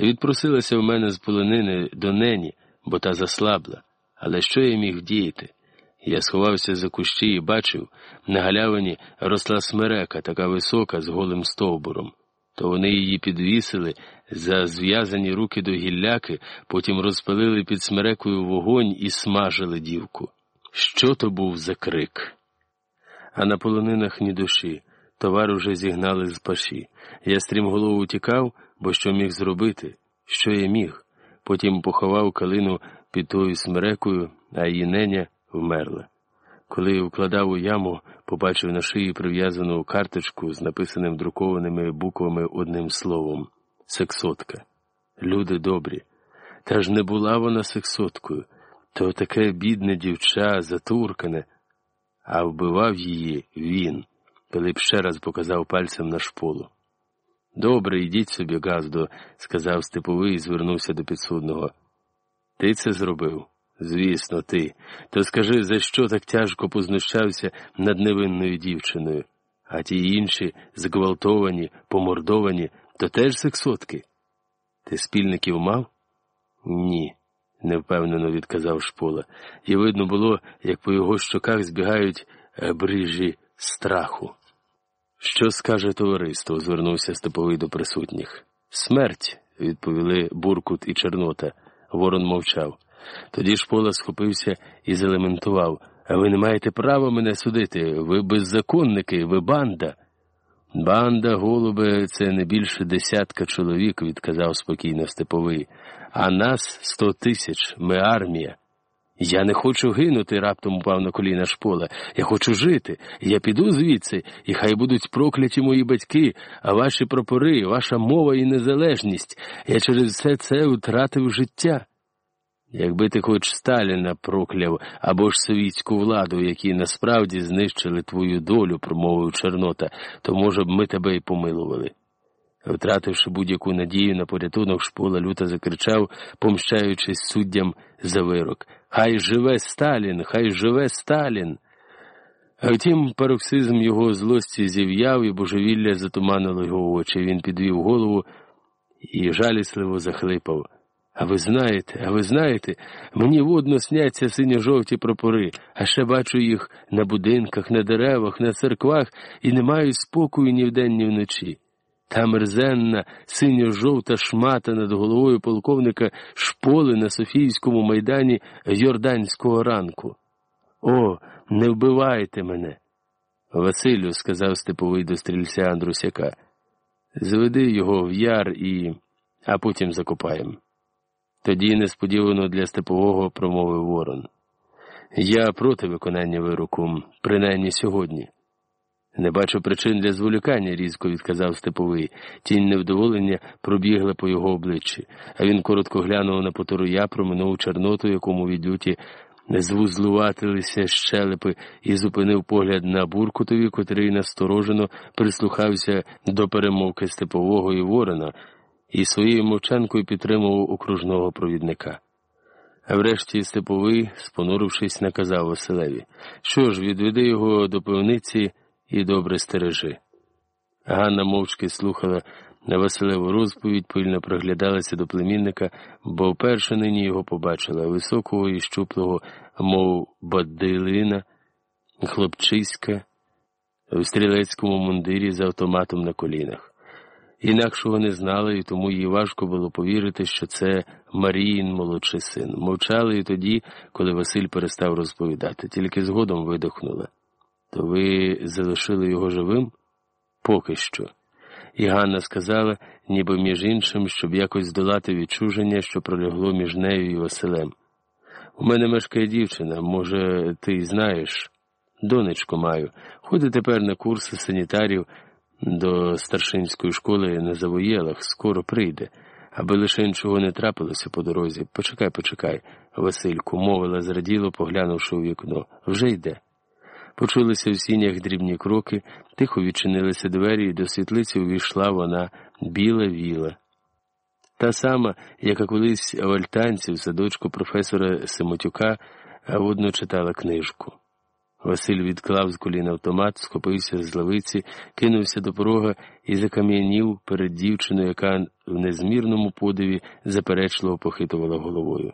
Відпросилася в мене з полонини до нені, бо та заслабла. Але що я міг діяти? Я сховався за кущі і бачив, на галявині росла смерека, така висока, з голим стовбуром. То вони її підвісили за зв'язані руки до гілляки, потім розпалили під смерекою вогонь і смажили дівку. Що то був за крик? А на полонинах ні душі. Товар уже зігнали з паші. Я стрімголову тікав, бо що міг зробити? Що я міг? Потім поховав калину під тою смерекою, а її неня вмерла. Коли вкладав у яму, побачив на шиї прив'язану карточку з написаним друкованими буквами одним словом сексотка. Люди добрі. Та ж не була вона сексоткою, то таке бідне дівча, затуркане, а вбивав її він. Пилип ще раз показав пальцем на шполу. Добре, йдіть собі, Газдо, сказав Степовий і звернувся до підсудного. Ти це зробив? Звісно, ти. То скажи, за що так тяжко познущався над невинною дівчиною, а ті інші, зґвалтовані, помордовані, то теж сексотки. Ти спільників мав? Ні, невпевнено відказав шпола, і видно було, як по його щоках збігають брижі страху. Що скаже товариство? звернувся Степовий до присутніх. Смерть, відповіли Буркут і Чорнота. Ворон мовчав. Тоді шпола схопився і залементував. А ви не маєте права мене судити. Ви беззаконники, ви банда. Банда, голубе, це не більше десятка чоловік, відказав спокійно Степовий. А нас сто тисяч, ми армія. Я не хочу гинути, раптом упав на коліна шпола. Я хочу жити. Я піду звідси, і хай будуть прокляті мої батьки, а ваші прапори, ваша мова і незалежність. Я через все це втратив життя. Якби ти хоч Сталіна прокляв або ж совітську владу, які насправді знищили твою долю, промовив Чорнота, то, може б, ми тебе й помилували. Втративши будь-яку надію на порятунок, шпола люто закричав, помщаючись суддям за вирок. Хай живе Сталін, хай живе Сталін. А втім, пароксизм його злості зів'яв і божевілля затуманило його очі. Він підвів голову і жалісливо захлипав. А ви знаєте, а ви знаєте, мені водно сняться синьо-жовті прапори, а ще бачу їх на будинках, на деревах, на церквах і не маю спокою ні вдень, ні вночі. Та мерзенна, синьо-жовта шмата над головою полковника шполи на Софійському майдані Йорданського ранку. О, не вбивайте мене. Василю, сказав степовий до стрільця Андрусяка, зведи його в яр і, а потім закопаємо. Тоді несподівано для степового промовив Ворон. Я проти виконання вироку, принаймні сьогодні. Не бачу причин для зволікання, різко відказав Степовий. Тінь невдоволення пробігла по його обличчі, а він коротко глянув на поторуя, проминув Чорноту, якому від люті звузлуватилися щелепи, і зупинив погляд на Буркутові, котрий насторожено прислухався до перемовки Степового і Ворона, і своєю мовчанкою підтримував окружного провідника. А врешті Степовий, спонурившись, наказав Василеві, що ж, відведи його до пивниці і добре стережи. Ганна мовчки слухала на Василеву розповідь, пильно приглядалася до племінника, бо вперше нині його побачила високого і щуплого, мов бадилина, хлопчиська в стрілецькому мундирі з автоматом на колінах. Інакшого не знала, і тому їй важко було повірити, що це Маріїн молодший син. Мовчали і тоді, коли Василь перестав розповідати, тільки згодом видохнула. То ви залишили його живим? Поки що. І Ганна сказала, ніби між іншим, щоб якось здолати відчуження, що пролягло між нею і Василем. У мене мешкає дівчина, може, ти й знаєш? Донечку маю. Ходить тепер на курси санітарів до старшинської школи на завоєлах, скоро прийде, аби лише нічого не трапилося по дорозі. Почекай, почекай, Васильку, мовила зраділо, поглянувши у вікно. Вже йде. Почулися в сінях дрібні кроки, тихо відчинилися двері, і до світлиці увійшла вона біла віла. Та сама, яка колись в Альтанці в садочку професора Семотюка, водно читала книжку. Василь відклав з коліна автомат, схопився з лавиці, кинувся до порога і закам'янів перед дівчиною, яка в незмірному подиві заперечливо похитувала головою.